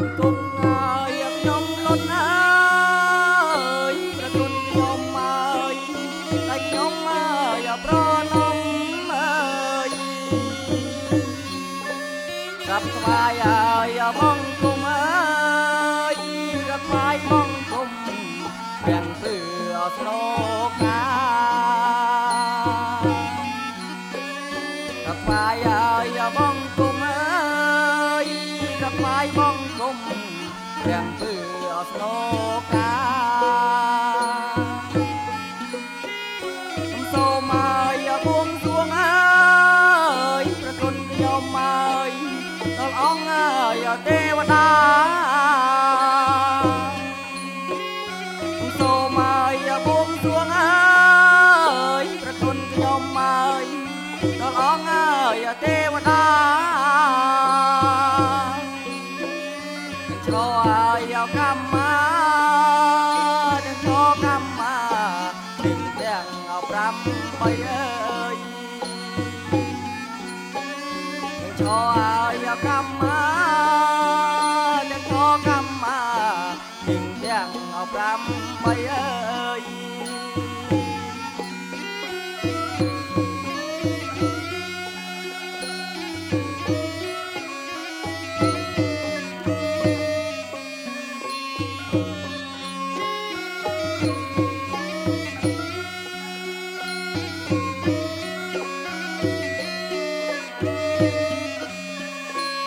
ប្រគុណខ្ញុំអើយតែខ្ញុំអើយប្រណំអើយក្រាបថ្វាយអើយបង្គំអើយក្រាបថ្វាយបង្គំ ទាំងពឺស្នោកាក្រាបថ្វាយអើយបង្គំអើយក្រាបថ្វាយបង្គំទាំងពឺស្នោកាសូមអើយបួងសួងអើយប្រគុណខ្ញុំអើយដល់អង្គអើយទេវតាសូមអើយបួងសួងអើយប្រគុណខ្ញុំអើយដល់អង្គអើយទេវតា 8អើយទាំងឆ្លោអើយកម្មាទាំងឆ្លោកម្មាទាំងទាំង8អើយ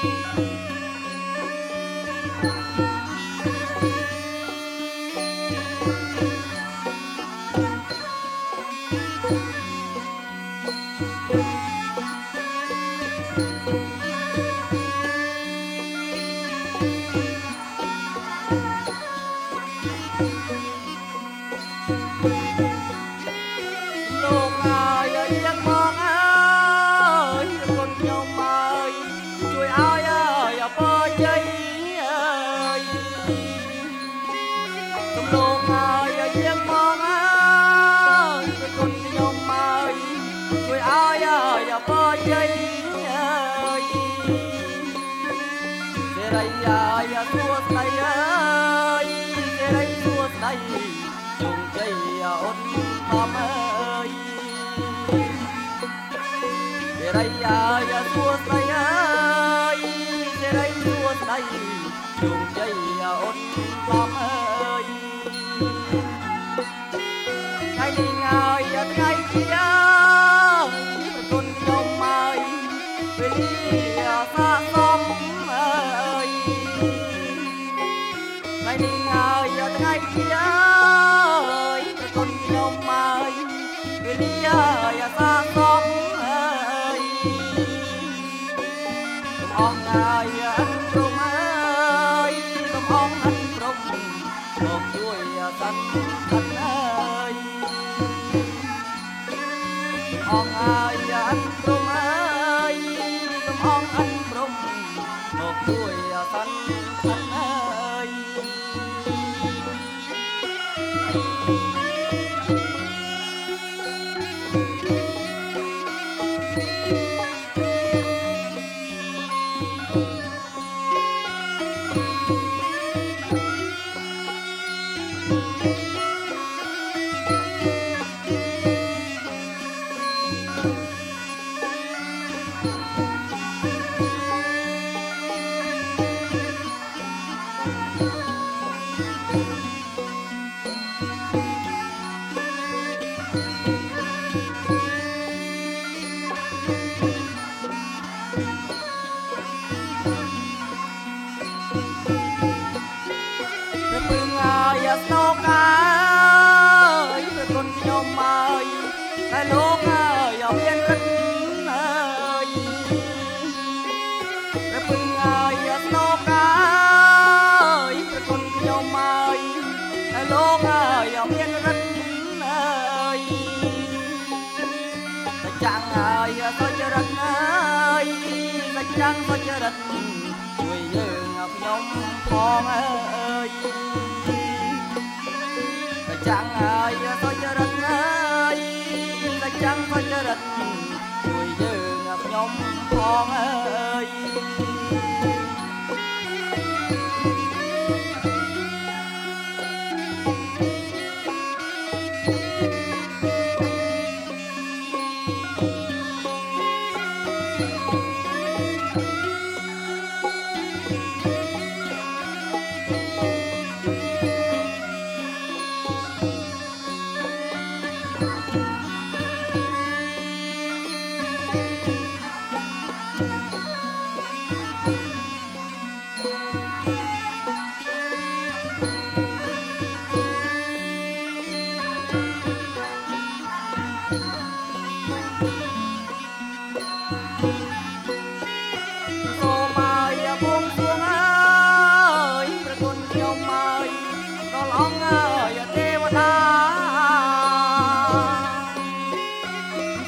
លោក យអពើជ័យអើយសេរីអើយសួស្ដីអើយសេរីសួស្ដីជងជ័យអូនបំអើយសេរីអើយសួស្ដីអើយសេរីសួស្ដីជោគជ័យអូនបំអើយ ថ្ងៃនេះអើយថ្ងៃជាអើយប្រគុណខ្ញុំអើយពេលលាសាសំអើយកំអងអើយ ងអិនព្រមមកជួយសិនអិនអើយព្ខ្ញុំអើយតែលោកអើយអមានរិទ្ធអើយតែចាំងអើយសុចរិតអើយតែចាំងសុចរិតជួយយើងខ្ញុំផងអើយតែចាំងហើយសុចរិតអើយតែចាំងសុចរិតជួយយើងខ្ញុំផងអើយ សូមអើយបួងសួងអើយប្រគុណខ្ញុំអើយដល់អង្គអើយទេវតា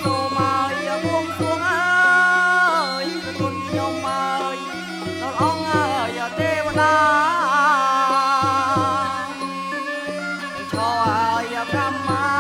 សូមអើយបួងសួងអើយប្រគុណខ្ញុំអើយដល់អង្គអើយទេវតាឈរអើយកម្ម